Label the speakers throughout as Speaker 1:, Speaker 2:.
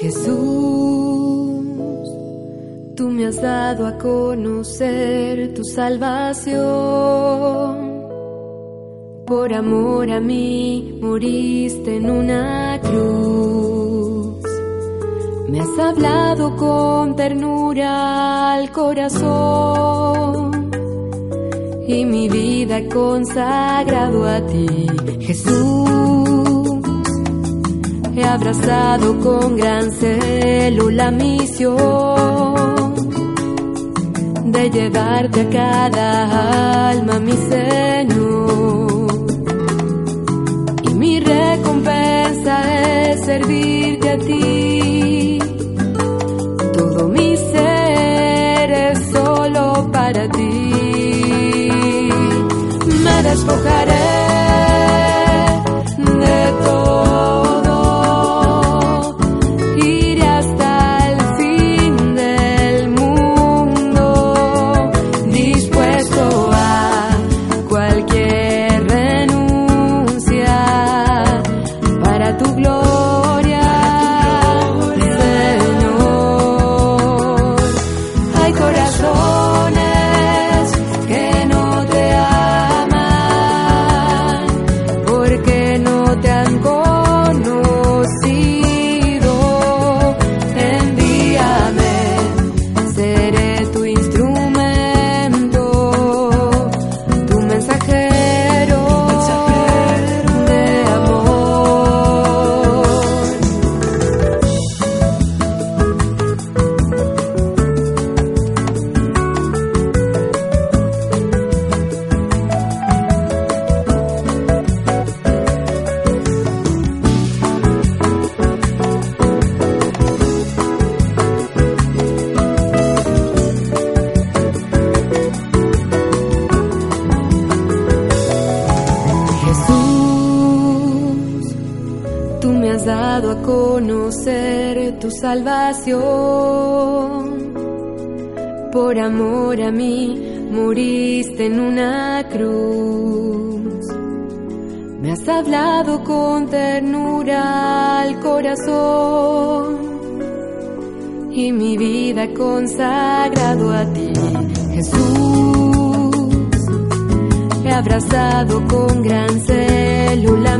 Speaker 1: Jesús, tú me has dado a conocer tu salvación. Por amor a mí moriste en una cruz. Me has hablado con ternura al corazón. Y mi vida he consagrado a ti, Jesús he abrazado con gran celo la misión de llevarte a cada alma, mi Señor. Y mi recompensa es servirte a ti. Todo mi ser es solo para ti. Me despojaré en una cruz. Me has hablado con ternura al corazón y mi vida he consagrado a ti, Jesús. He abrazado con gran celo la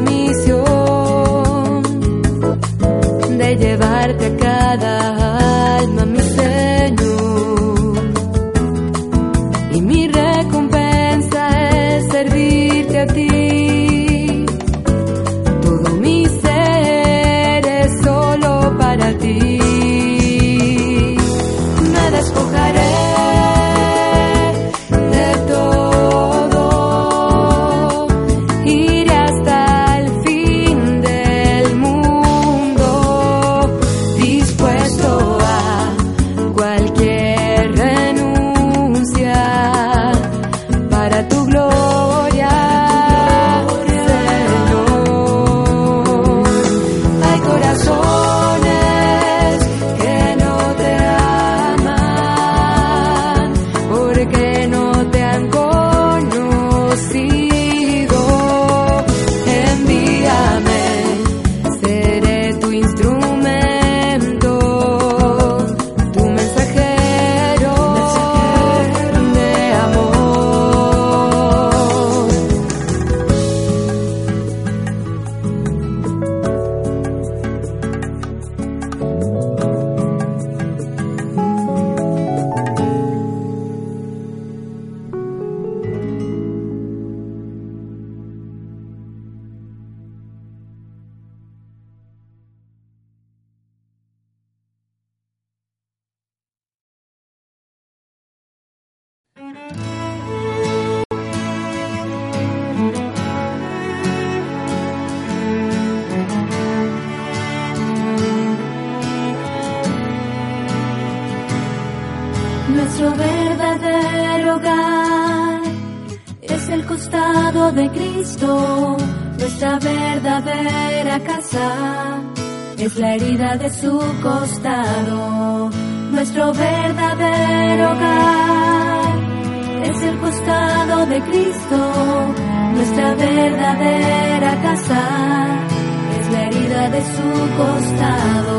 Speaker 1: de
Speaker 2: su costado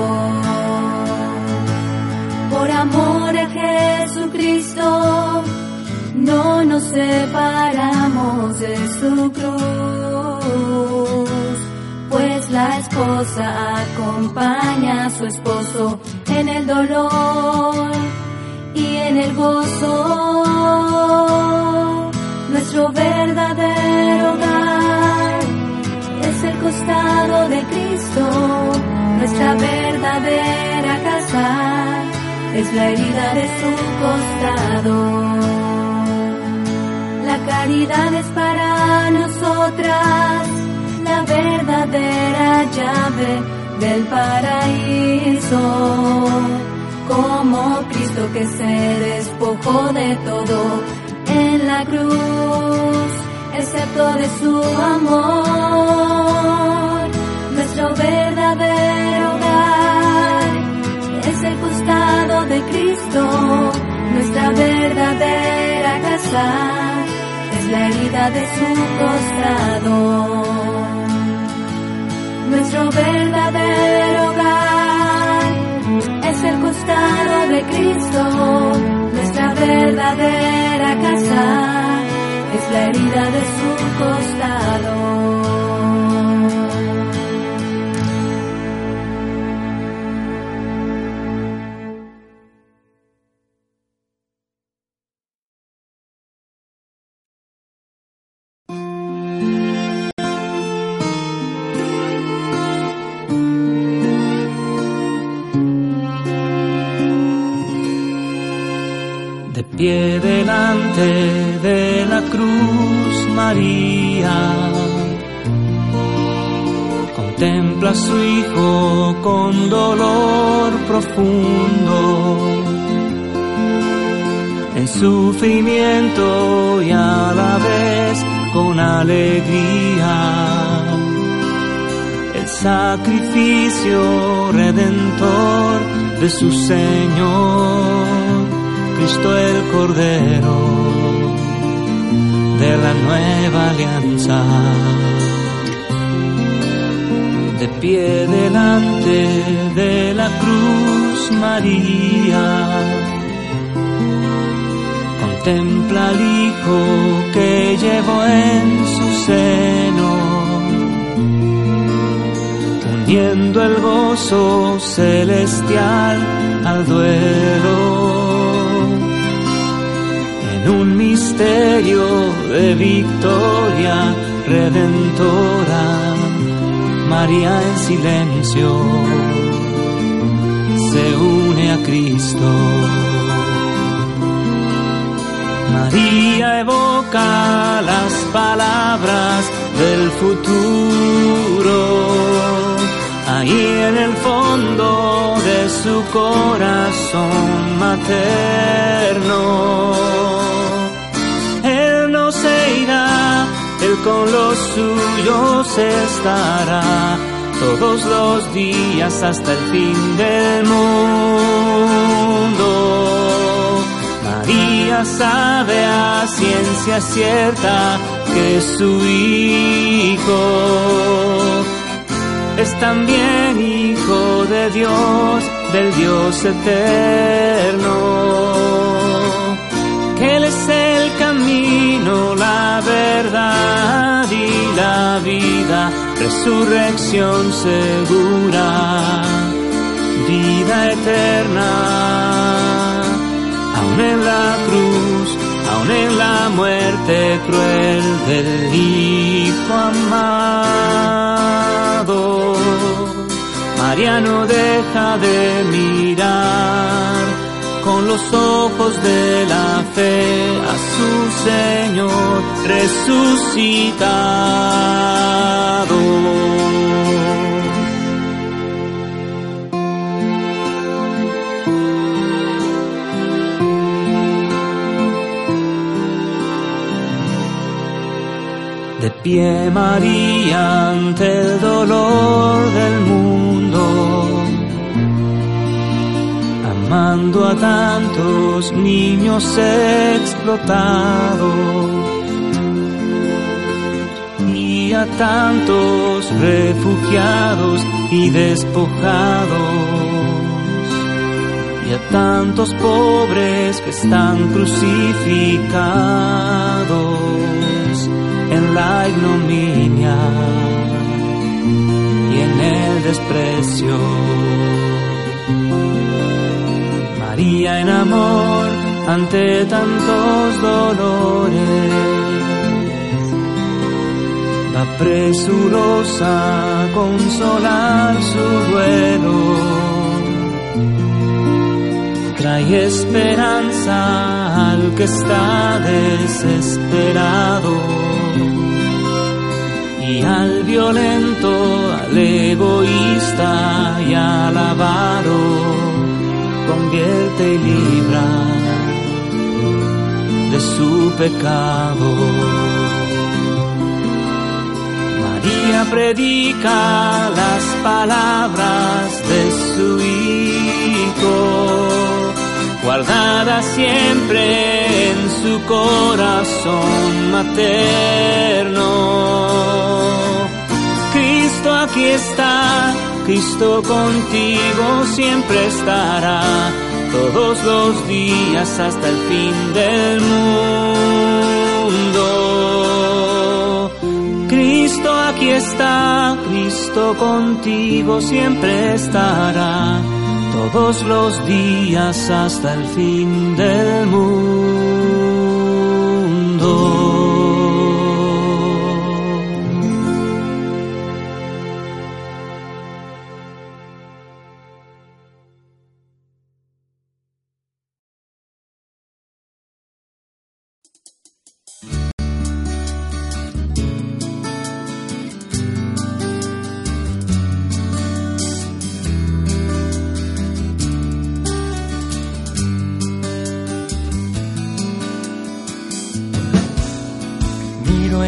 Speaker 2: por amor a Jesucristo, no nos separamos de su cruz, pues la esposa acompaña a su esposo en el dolor y en el gozo. Nuestro verdadero costado de Cristo, nuestra verdadera casa es la herida de su costado. La caridad es para nosotras la verdadera llave del paraíso. Como Cristo que se despojó de todo en la cruz, excepto de su amor. Nuestro verdadero hogar es el costado de Cristo, nuestra verdadera casa es la herida de su costado. Nuestro verdadero hogar es el costado de Cristo, nuestra verdadera casa la herida de su costado.
Speaker 3: De pie delante de María contempla a su hijo con dolor profundo. En sufrimiento y a la vez con alegría. El sacrificio redentor de su Señor, Cristo el Cordero de la nueva alianza. De pie delante de la cruz María, contempla al Hijo que llevó en su seno uniendo el gozo celestial al duelo. Un misterio de victoria redentora, María en silencio se une a Cristo. María evoca las palabras del futuro ahí en el fondo de su corazón materno. Se irá, él con los suyos estará todos los días hasta el fin del mundo. María sabe a ciencia cierta que su hijo es también hijo de Dios, del Dios eterno. Que Él es el camino, la verdad y la vida, resurrección segura, vida eterna. Aún en la cruz, aún en la muerte cruel del Hijo amado. María no deja de mirar con los ojos de la fe a su Señor resucitado. De pie María ante el dolor del mundo amando a tantos niños explotados. Y a tantos refugiados y despojados. Y a tantos pobres que están crucificados en la ignominia y en el desprecio amor ante tantos dolores. Va presurosa a consolar su duelo. Trae esperanza al que está desesperado y al violento, al egoísta y al avaro convierte y libra de su pecado. María predica las palabras de su Hijo, guardadas siempre en su corazón materno. Cristo aquí está Cristo contigo siempre estará todos los días hasta el fin del mundo. Cristo aquí está, Cristo contigo siempre estará todos los días hasta el fin del mundo.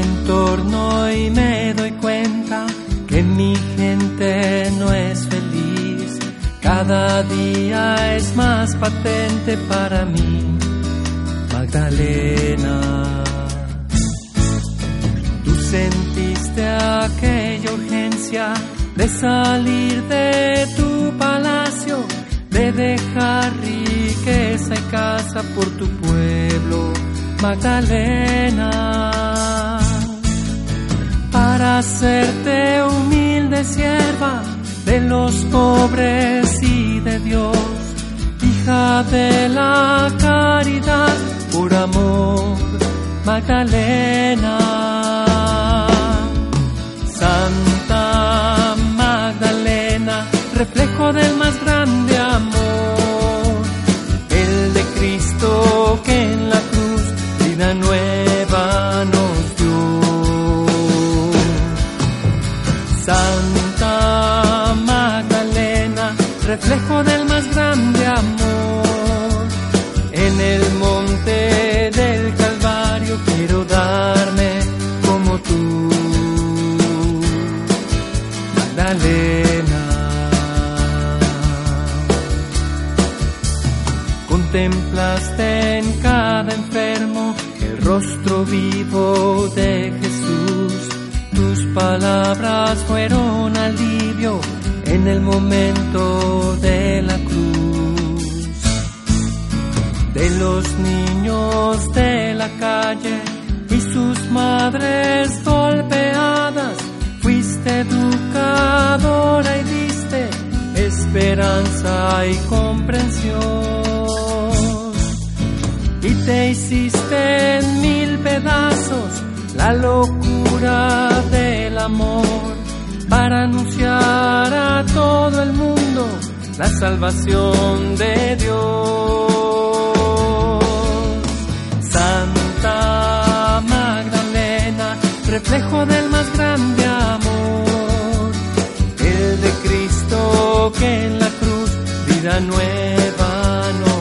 Speaker 4: entorno y me doy cuenta que mi gente no es feliz. Cada día es más patente para mí, Magdalena. Tú sentiste aquella urgencia de salir de tu palacio, de dejar riqueza y casa por tu pueblo, Magdalena para hacerte humilde sierva de los pobres y de Dios, hija de la caridad, por amor, Magdalena. Santa Magdalena, reflejo del más grande amor, el de Cristo que en la cruz vida nueva reflejo del más grande amor, en el monte del Calvario quiero darme como tú. Magdalena. Contemplaste en cada enfermo el rostro vivo de Jesús. Tus palabras fueron alivio en el momento los niños de la calle y sus madres golpeadas, fuiste educadora y diste esperanza y comprensión. Y te hiciste en mil pedazos la locura del amor para anunciar a todo el mundo la salvación de Dios. Reflejo del más grande amor, el de Cristo que en la cruz vida nueva nos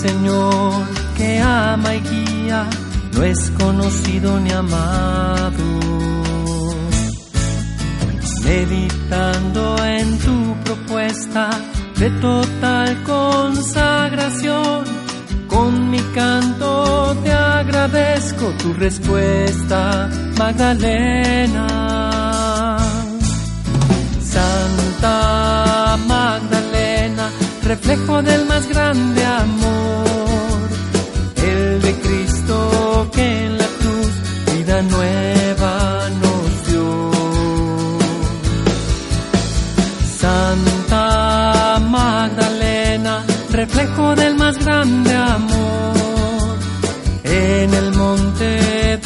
Speaker 4: Señor que ama y guía no es conocido ni amado. Meditando en tu propuesta de total consagración, con mi canto te agradezco tu respuesta, Magdalena. Santa Magdalena, reflejo del más grande amor, el de Cristo que en la cruz vida nueva nos dio. Santa Magdalena, reflejo del más grande amor, en el monte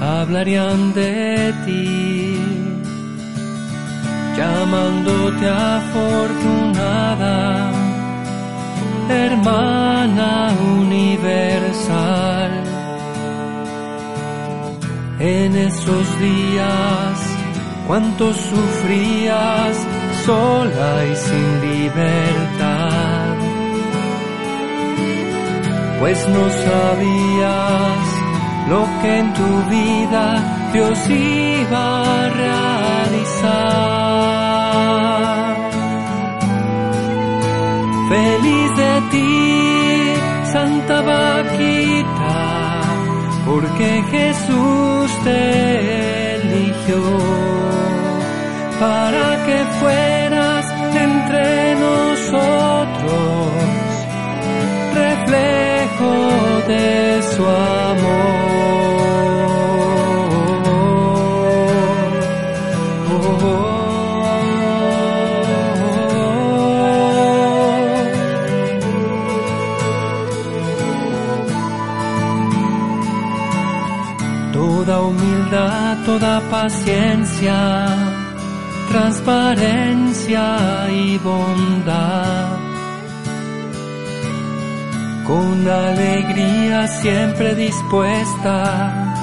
Speaker 4: hablarían de ti, llamándote afortunada, hermana universal. En esos días, cuánto sufrías sola y sin libertad, pues no sabías lo que en tu vida Dios iba a realizar. Feliz de ti, Santa Vaquita, porque Jesús te eligió para que fueras entre nosotros reflejo de su amor. Toda humildad, toda paciencia, transparencia y bondad. Con alegría siempre dispuesta,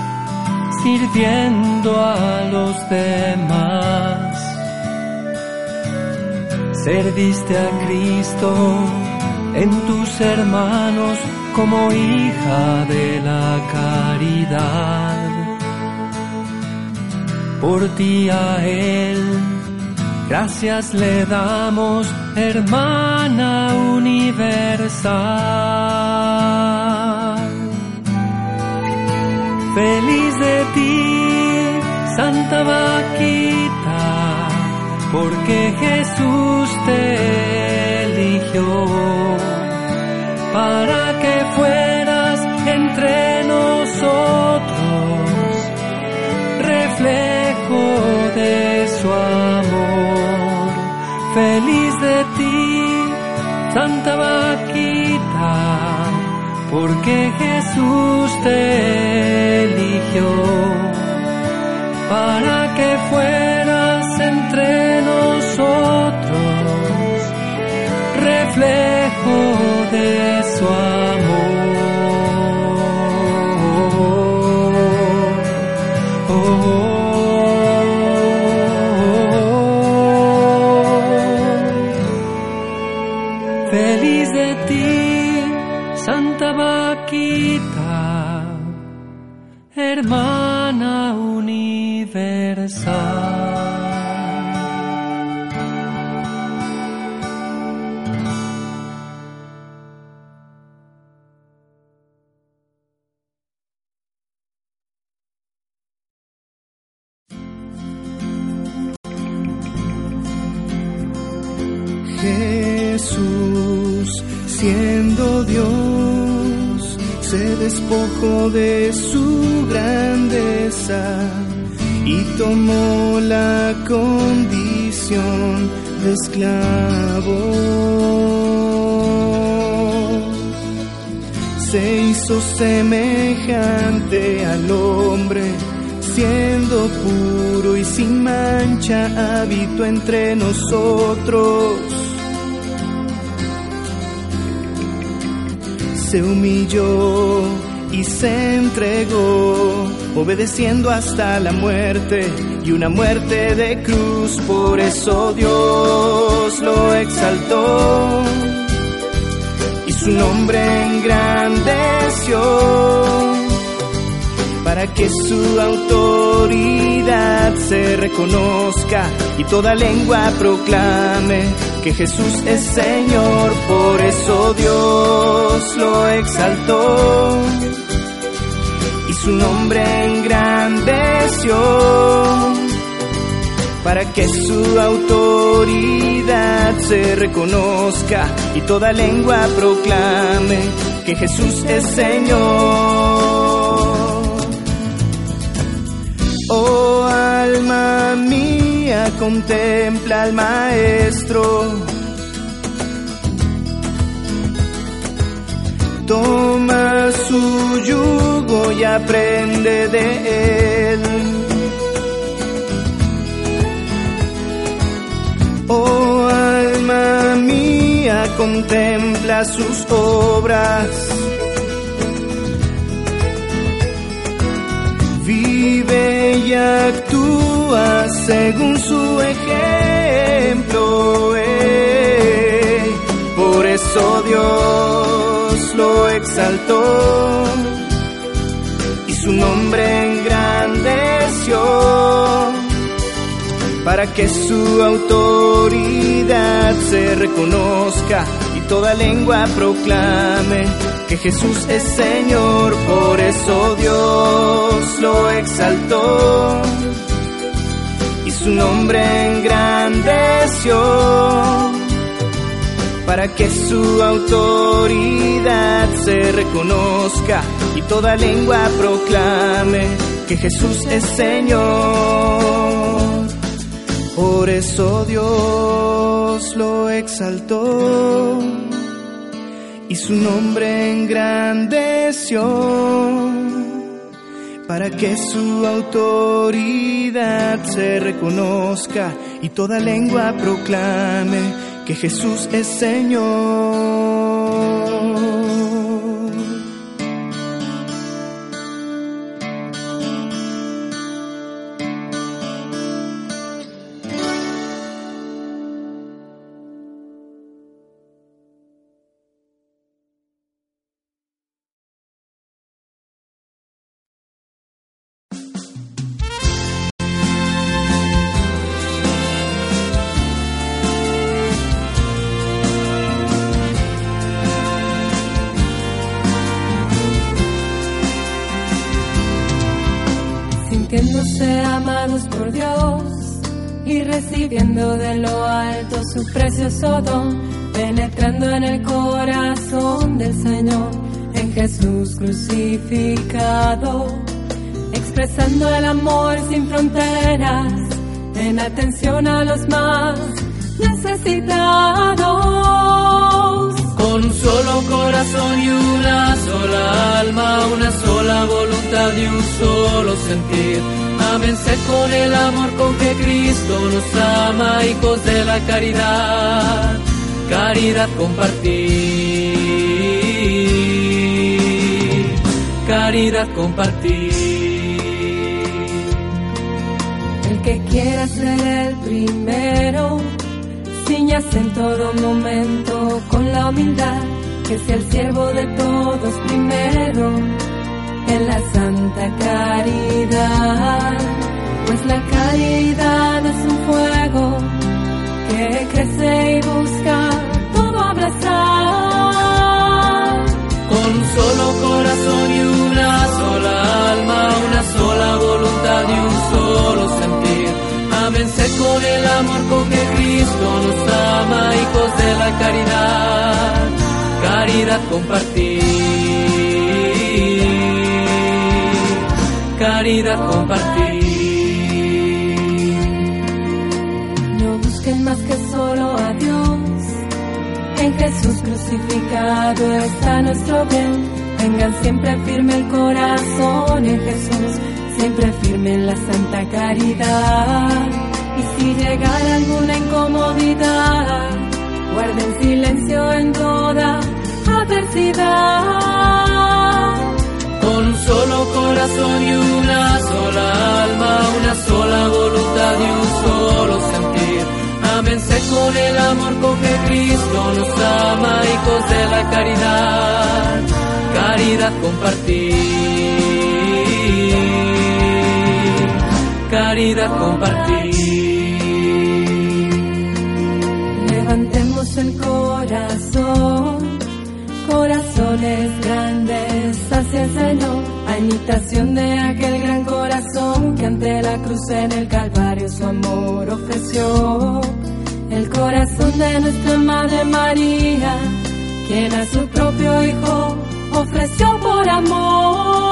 Speaker 4: sirviendo a los demás. Serviste a Cristo en tus hermanos como hija de la caridad. Por ti a Él, gracias le damos, hermana universal. Feliz de ti, Santa Vaquita, porque Jesús te eligió para que fueras entre nosotros reflejo de su amor. Feliz de ti, Santa Vaquita, porque Jesús te eligió para que fueras entre nosotros reflejo de su amor.
Speaker 5: Y tomó la condición de esclavo. Se hizo semejante al hombre, siendo puro y sin mancha, habitó entre nosotros. se humilló y se entregó, obedeciendo hasta la muerte y una muerte de cruz. Por eso Dios lo exaltó y su nombre engrandeció para que su autoridad se reconozca y toda lengua proclame que Jesús es Señor, por eso Dios lo exaltó su nombre engrandeció, para que su autoridad se reconozca y toda lengua proclame que Jesús es Señor. Oh alma mía, contempla al Maestro. Toma su yugo y aprende de él. Oh alma mía, contempla sus obras. Vive y actúa según su ejemplo. eh. Por eso Dios lo exaltó y su nombre engrandeció para que su autoridad se reconozca y toda lengua proclame que Jesús es Señor, por eso Dios lo exaltó y su nombre engrandeció para que su autoridad se reconozca y toda lengua proclame que Jesús es Señor. Por eso Dios lo exaltó y su nombre engrandeció para que su autoridad se reconozca y toda lengua proclame que Jesús es Señor.
Speaker 6: Sintiéndose amados por Dios y recibiendo de lo alto su precioso don, penetrando en el corazón del Señor, en Jesús crucificado, expresando el amor sin fronteras, en atención a los más necesitados.
Speaker 7: Solo corazón y una sola alma, una sola voluntad y un solo sentir. Ámense con el amor con que Cristo nos ama, hijos de la caridad, caridad compartir, caridad compartir.
Speaker 6: El que quiera ser el primero, ciñase en todo momento con la humildad, que sea el siervo de todos primero, en la santa caridad. Pues la caridad es un fuego que crece y busca todo abrazar.
Speaker 7: Con un solo corazón y una sola alma, una sola voluntad y un solo sentir. Ámense con el amor con que Cristo nos ama, hijos de la caridad, caridad compartir, caridad compartir.
Speaker 6: No busquen más que solo a Dios. En Jesús crucificado está nuestro bien. Tengan siempre firme el corazón en Jesús, siempre firme en la santa caridad. Y si llegara alguna incomodidad, guarden silencio en toda adversidad.
Speaker 7: Con un solo corazón y una sola alma, una sola voluntad y un solo sentir. Ámense con el amor con que Cristo nos ama, hijos de la caridad, caridad compartir, caridad compartir.
Speaker 6: Levantemos el corazón, corazones grandes hacia el Señor, a imitación de aquel gran corazón que ante la cruz en el Calvario su amor ofreció. El corazón de nuestra Madre María, quien a su propio Hijo ofreció por amor.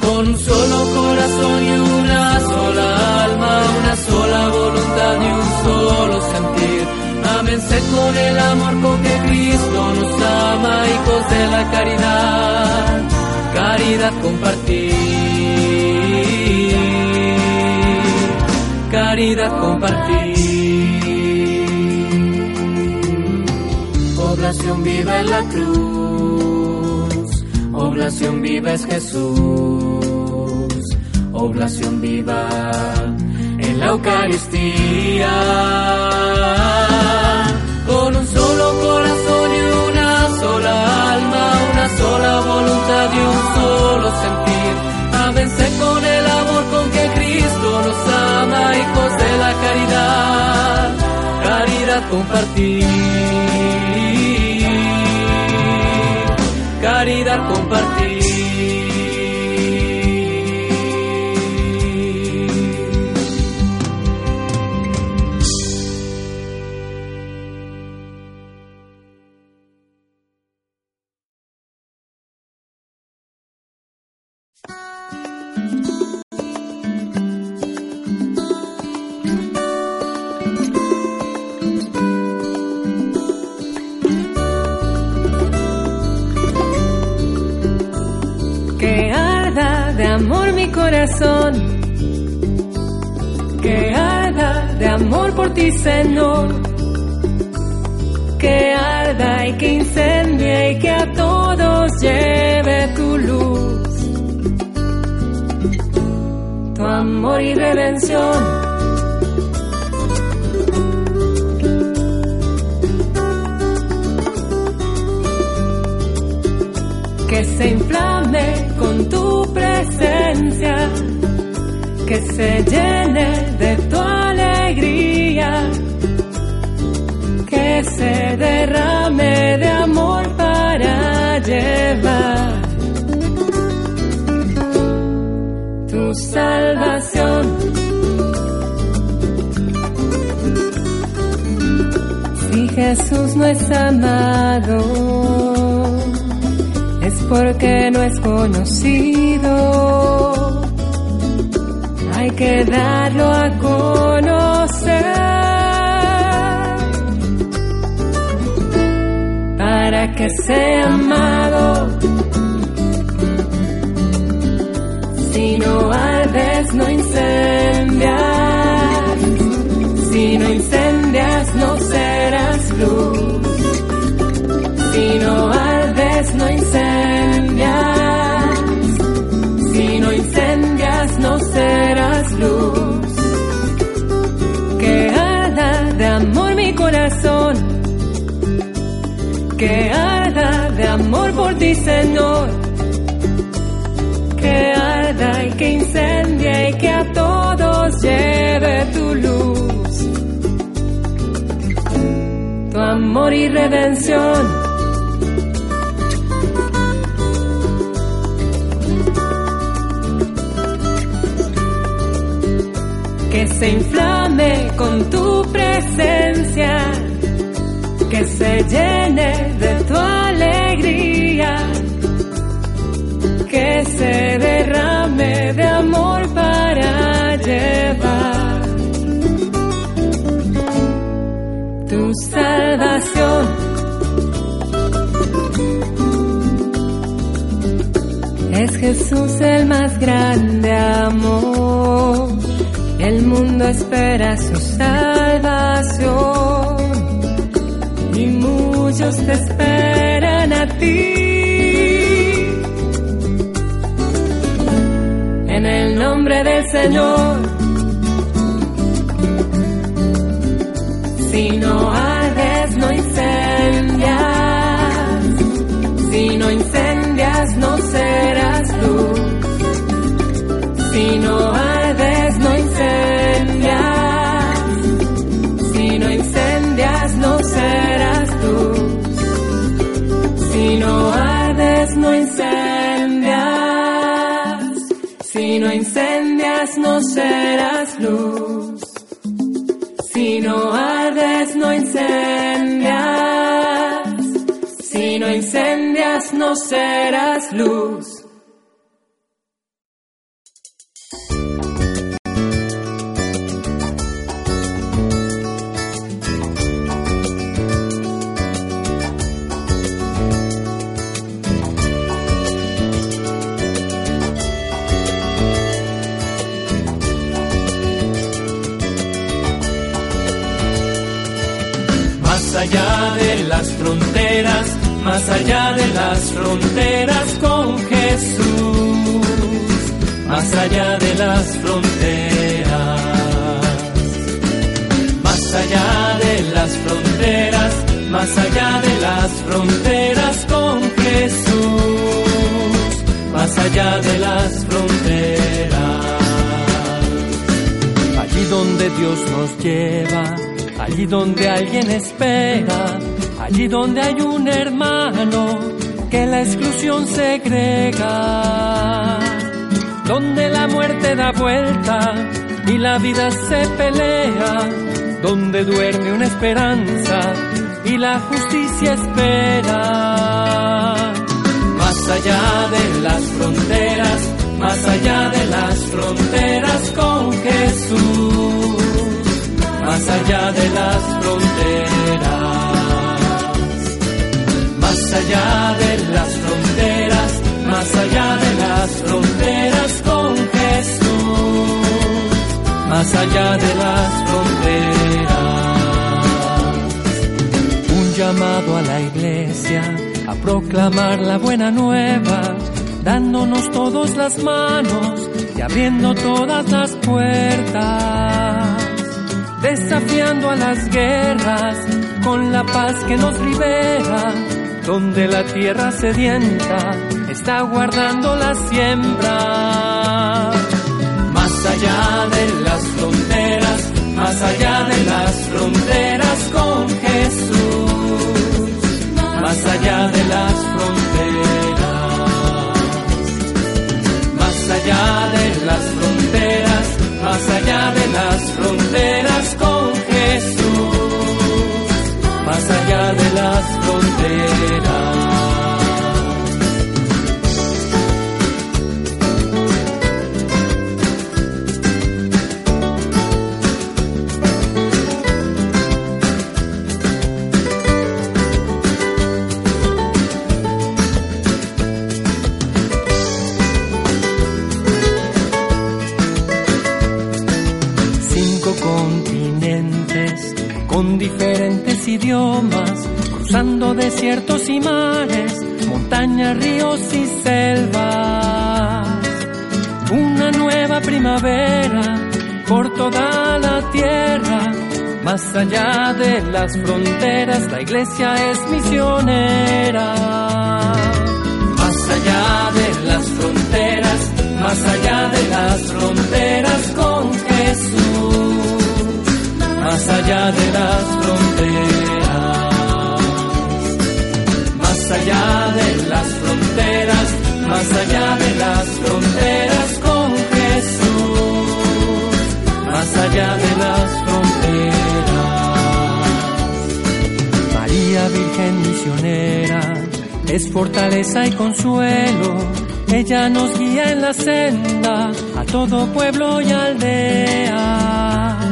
Speaker 7: Con un solo corazón y una sola alma, una sola voluntad y un solo sentir. Con el amor con que Cristo nos ama, hijos de la caridad, caridad compartir, caridad compartir. Oblación viva en la cruz, oblación viva es Jesús, oblación viva en la Eucaristía. Con un solo corazón y una sola alma, una sola voluntad y un solo sentir. Ámense con el amor con que Cristo nos ama, hijos de la caridad, caridad compartir.
Speaker 6: Que darlo a conocer para que sea amado. Si no ardes, no incendias. Que arda de amor por ti, Señor. Que arda y que incendie y que a todos lleve tu luz. Tu amor y redención que se inflame con tu presencia, que se llene de tu alegría, que se derrame de amor para llevar tu salvación. Es Jesús el más grande amor el mundo espera su salvación muchos te esperan a ti. En el nombre del Señor, si no ardes, no incendias, si no incendias, no serás tú, si no ardes, no si no incendias. Si no incendias, no serás luz. Si no ardes, no incendias. Si no incendias, no serás luz.
Speaker 4: Allá de las fronteras, más allá de las fronteras con Jesús, más allá de las fronteras, más allá de las fronteras, más allá de las fronteras con Jesús, más allá de las fronteras. Allí donde Dios nos lleva, allí donde alguien espera, allí donde hay un hermano que la exclusión segrega, donde la muerte da vuelta y la vida se pelea, donde duerme una esperanza y la justicia espera. Más allá de las fronteras, más allá de las fronteras con Jesús, más allá de las fronteras, más allá de las fronteras, más allá de las fronteras con Jesús, más allá de las fronteras. Un llamado a la iglesia a proclamar la buena nueva dándonos todos las manos y abriendo todas las puertas, desafiando a las guerras con la paz que nos libera, donde la tierra sedienta está guardando la siembra. Más allá de las fronteras, más allá de las fronteras con Jesús, más allá de las fronteras. Más allá de las fronteras, más allá de las fronteras con Jesús, más allá de las fronteras. Con diferentes idiomas, cruzando desiertos y mares, montañas, ríos y selvas. Una nueva primavera por toda la tierra, más allá de las fronteras, la iglesia es misionera. Más allá de las fronteras, más allá de las fronteras con Jesús, más allá de las fronteras, más allá de las fronteras, más allá de las fronteras con Jesús, más allá de las fronteras. María Virgen misionera es fortaleza y consuelo. Ella nos guía en la senda a todo pueblo y aldea.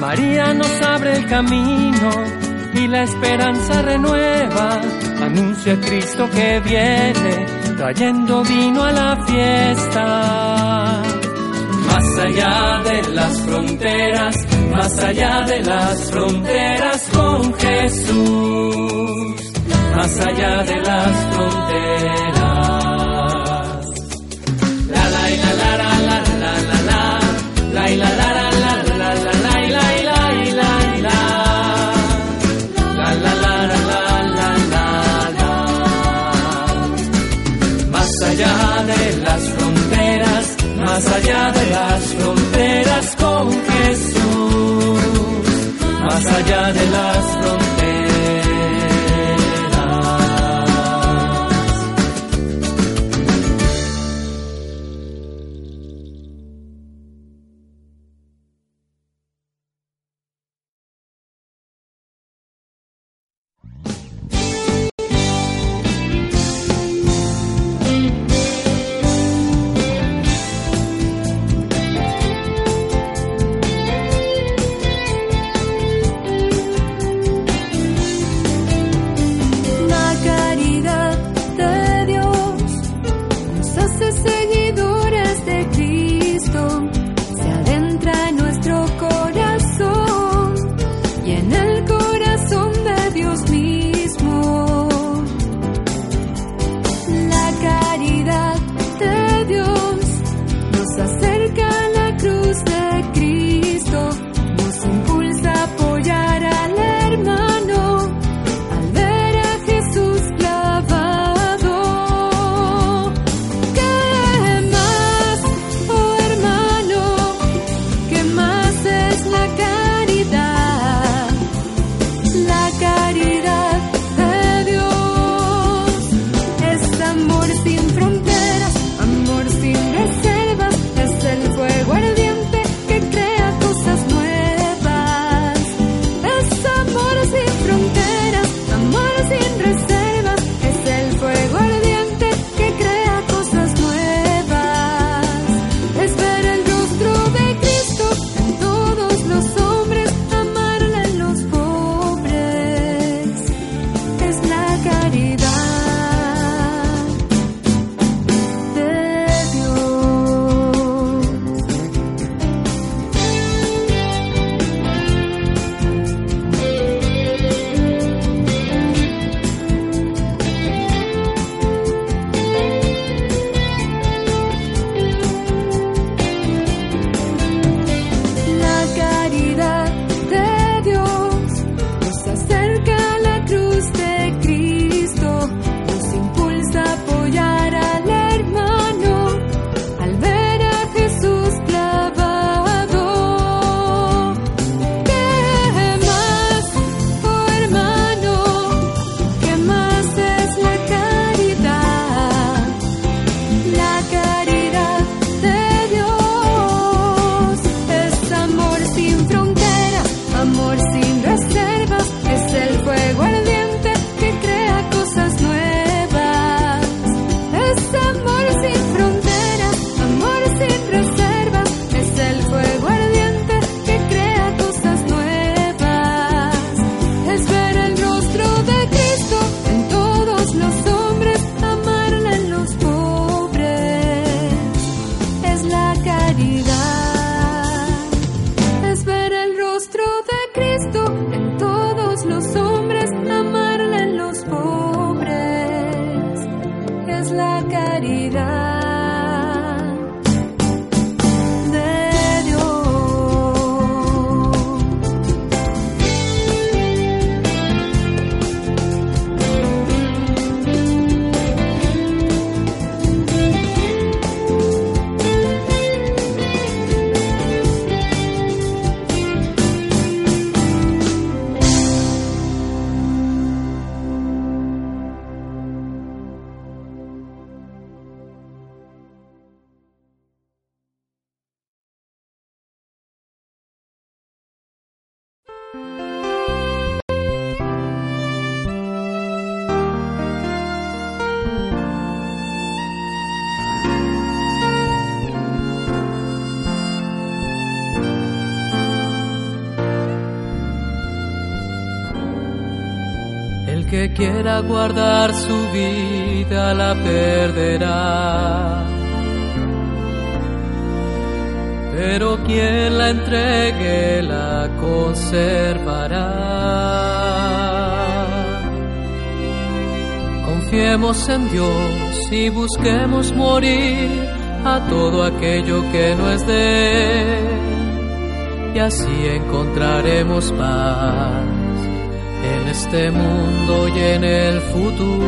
Speaker 4: María nos abre el camino y la esperanza renueva. Anuncia Cristo que viene trayendo vino a la fiesta. Más allá de las fronteras, más allá de las fronteras con Jesús, más allá de las fronteras. Más allá de las fronteras con Jesús, más allá de las fronteras.
Speaker 7: Que quiera guardar su vida la perderá. Pero quien la entregue la conservará. Confiemos en Dios y busquemos morir a todo aquello que no es de Él. Y así encontraremos paz este mundo y en el futuro.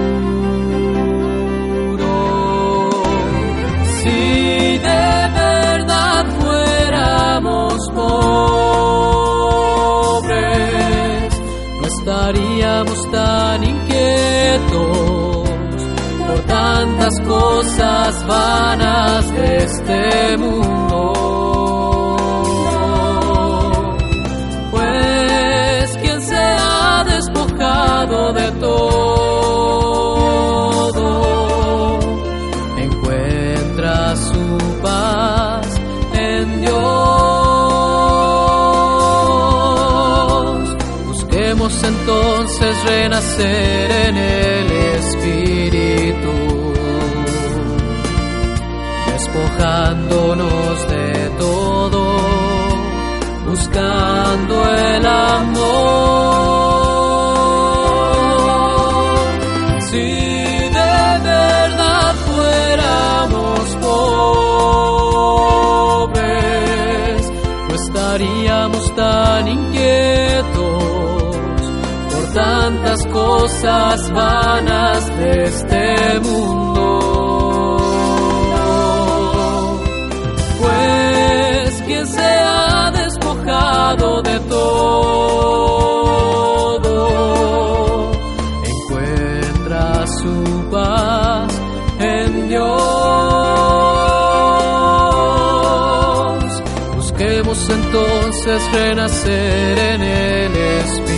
Speaker 7: Si de verdad fuéramos pobres, no estaríamos tan inquietos por tantas cosas vanas de este renacer en el Espíritu, despojándonos de todo, buscando el amor. Cosas vanas de este mundo. Pues quien se ha despojado de todo, encuentra su paz en Dios. entonces renacer en el Espíritu,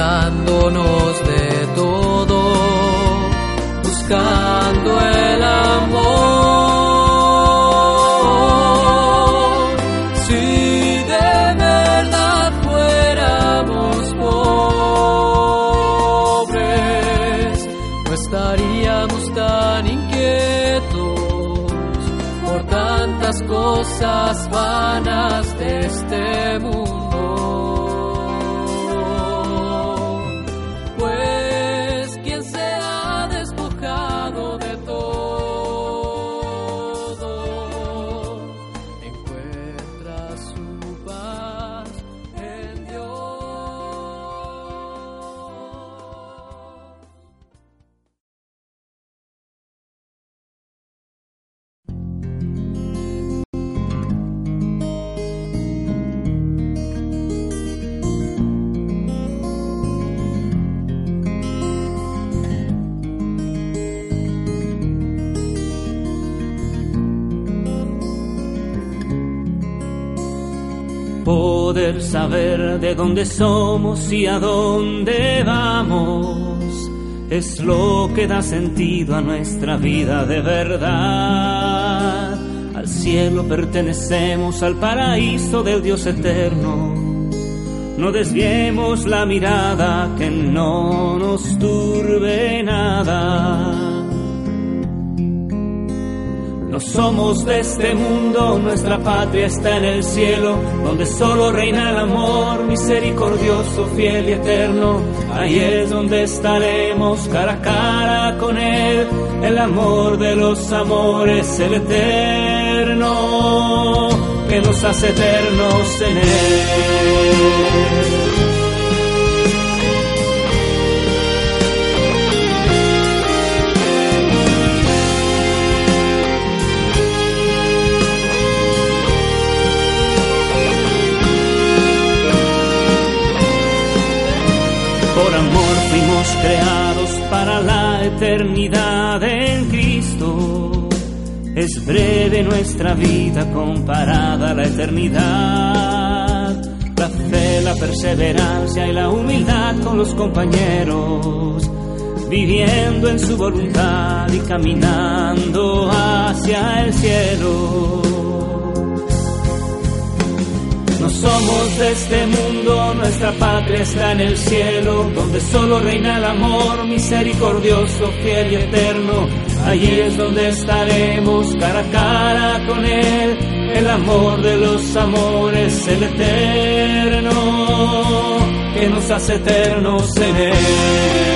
Speaker 7: de todo, buscando el amor. Si de verdad fuéramos pobres, no estaríamos tan inquietos tantas cosas vanas de este mundo.
Speaker 3: Saber de dónde somos y a dónde vamos es lo que da sentido a nuestra vida de verdad. Al cielo pertenecemos, al paraíso del Dios eterno. No desviemos la mirada, que no nos turbe nada. Somos de este mundo, nuestra patria está en el cielo, donde solo reina el amor misericordioso, fiel y eterno. Ahí es donde estaremos cara a cara con Él, el amor de los amores, el eterno, que nos hace eternos en Él. Creados para la eternidad en Cristo. Es breve nuestra vida comparada a la eternidad. La fe, la perseverancia y la humildad con los compañeros, viviendo en su voluntad y caminando hacia el cielo. No somos de este mundo, nuestra patria está en el cielo, donde solo reina el amor misericordioso, fiel y eterno. Allí es donde estaremos cara a cara con Él, el amor de los amores, el eterno, que nos hace eternos en Él.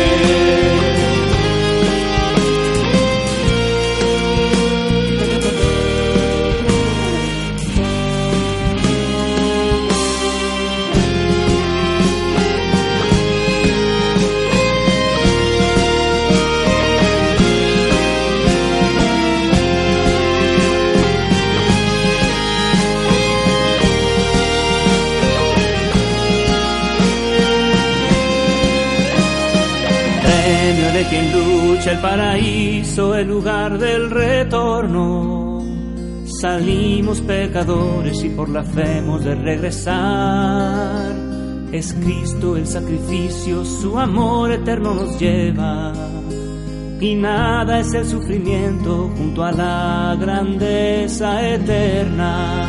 Speaker 3: El paraíso, el lugar del retorno. Salimos pecadores y por la fe hemos de regresar. Es Cristo el sacrificio, su amor eterno nos lleva. Y nada es el sufrimiento junto a la grandeza eterna.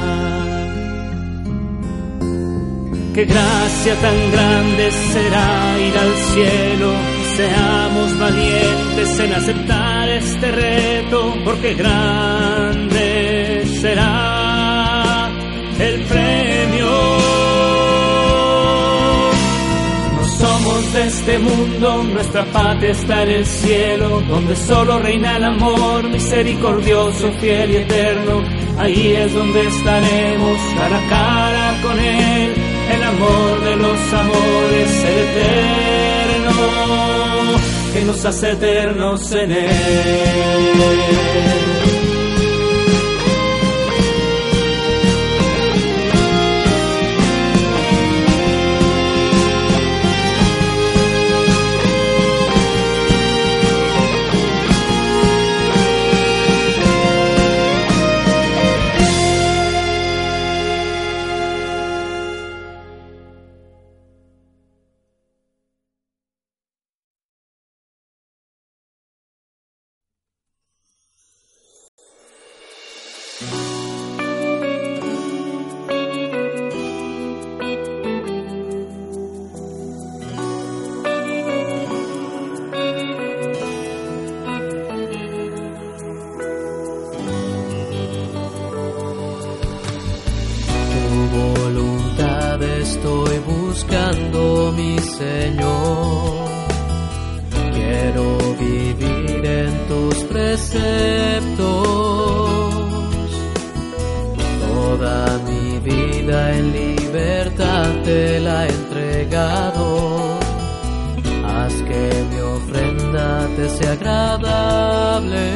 Speaker 3: Qué gracia tan grande será ir al cielo Seamos valientes en aceptar este reto, porque grande será el premio. No somos de este mundo, nuestra patria está en el cielo, donde solo reina el amor misericordioso, fiel y eterno. Ahí es donde estaremos cara a cara con Él, el amor de los amores, eterno que nos hace eternos en Él.
Speaker 7: preceptos. Toda mi vida en libertad te la he entregado. Haz que mi ofrenda te sea agradable.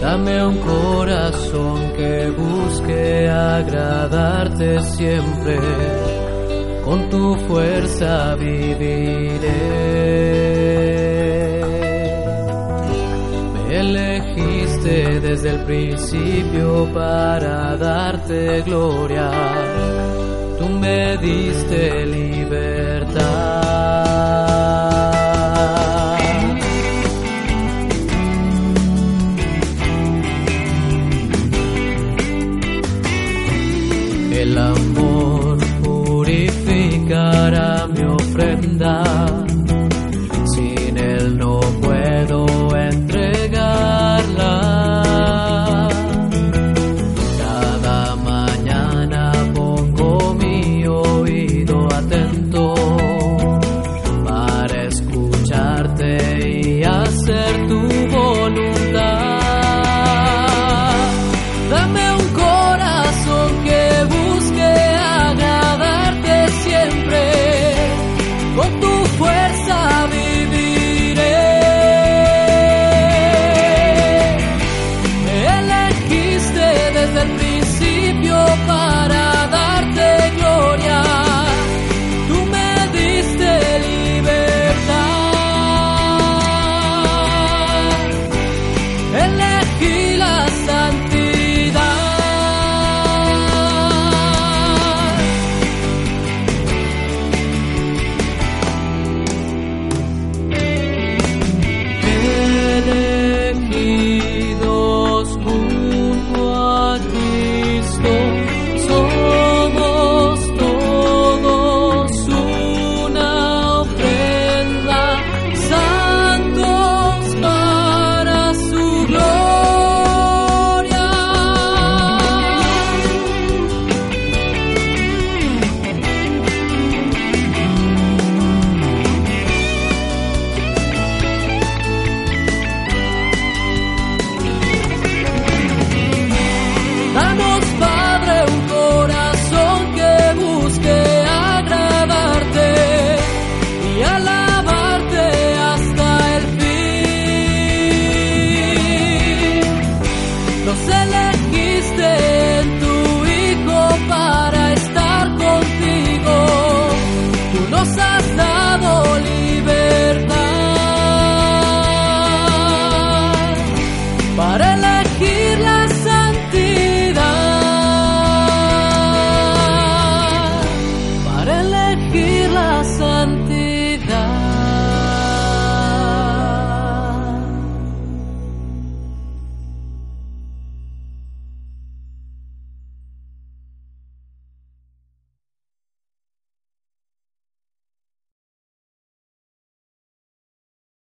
Speaker 7: Dame un corazón que busque agradarte siempre. Con tu fuerza viviré.
Speaker 4: Sin él no puedo entregar.